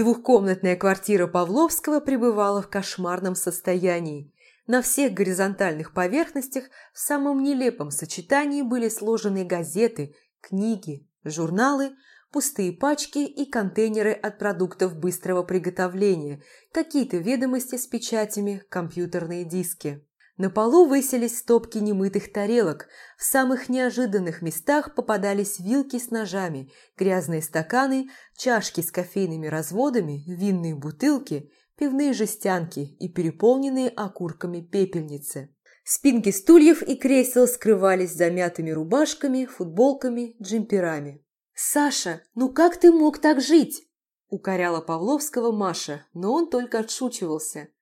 Двухкомнатная квартира Павловского пребывала в кошмарном состоянии. На всех горизонтальных поверхностях в самом нелепом сочетании были сложены газеты, книги, журналы, пустые пачки и контейнеры от продуктов быстрого приготовления, какие-то ведомости с печатями, компьютерные диски. На полу высились стопки немытых тарелок, в самых неожиданных местах попадались вилки с ножами, грязные стаканы, чашки с кофейными разводами, винные бутылки, пивные жестянки и переполненные окурками пепельницы. Спинки стульев и кресел скрывались замятыми рубашками, футболками, джемперами. «Саша, ну как ты мог так жить?» – укоряла Павловского Маша, но он только отшучивался –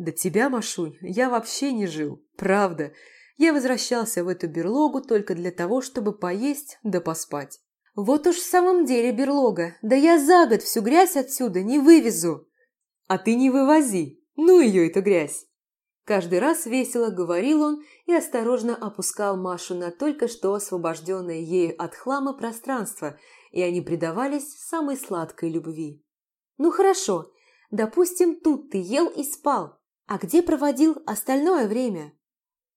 до тебя, Машунь, я вообще не жил. Правда. Я возвращался в эту берлогу только для того, чтобы поесть да поспать. Вот уж в самом деле берлога. Да я за год всю грязь отсюда не вывезу. А ты не вывози. Ну ее, эту грязь. Каждый раз весело говорил он и осторожно опускал Машу на только что освобожденное ею от хлама пространство, и они предавались самой сладкой любви. «Ну хорошо, допустим, тут ты ел и спал, «А где проводил остальное время?»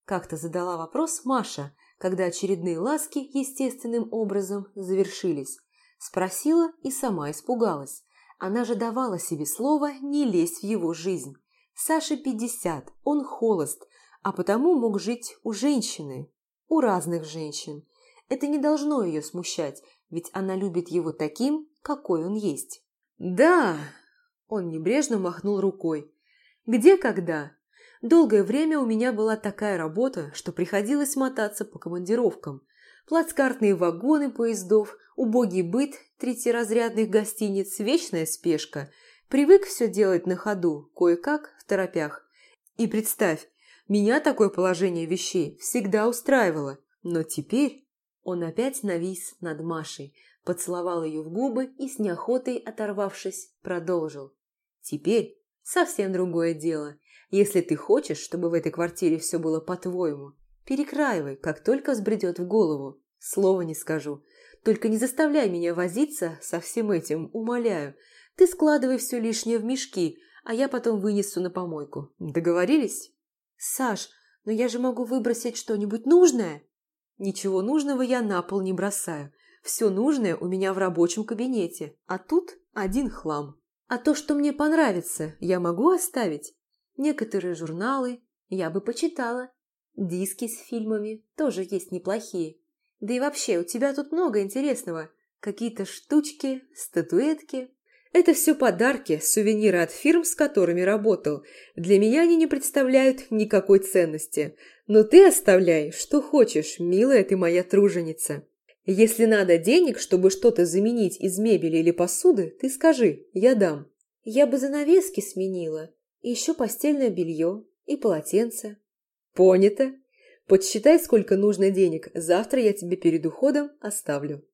Как-то задала вопрос Маша, когда очередные ласки естественным образом завершились. Спросила и сама испугалась. Она же давала себе слово не лезть в его жизнь. Саше пятьдесят, он холост, а потому мог жить у женщины, у разных женщин. Это не должно ее смущать, ведь она любит его таким, какой он есть. «Да!» – он небрежно махнул рукой. Где когда? Долгое время у меня была такая работа, что приходилось мотаться по командировкам. Плацкартные вагоны поездов, убогий быт третьеразрядных гостиниц, вечная спешка. Привык все делать на ходу, кое-как, в торопях. И представь, меня такое положение вещей всегда устраивало. Но теперь он опять навис над Машей, поцеловал ее в губы и с неохотой, оторвавшись, продолжил. Теперь Совсем другое дело. Если ты хочешь, чтобы в этой квартире все было по-твоему, перекраивай, как только взбредет в голову. Слова не скажу. Только не заставляй меня возиться со всем этим, умоляю. Ты складывай все лишнее в мешки, а я потом вынесу на помойку. Договорились? Саш, но я же могу выбросить что-нибудь нужное. Ничего нужного я на пол не бросаю. Все нужное у меня в рабочем кабинете, а тут один хлам. А то, что мне понравится, я могу оставить? Некоторые журналы я бы почитала. Диски с фильмами тоже есть неплохие. Да и вообще, у тебя тут много интересного. Какие-то штучки, статуэтки. Это все подарки, сувениры от фирм, с которыми работал. Для меня они не представляют никакой ценности. Но ты оставляй, что хочешь, милая ты моя труженица. Если надо денег, чтобы что-то заменить из мебели или посуды, ты скажи, я дам. Я бы занавески сменила, и еще постельное белье, и полотенце. Понято. Подсчитай, сколько нужно денег, завтра я тебе перед уходом оставлю.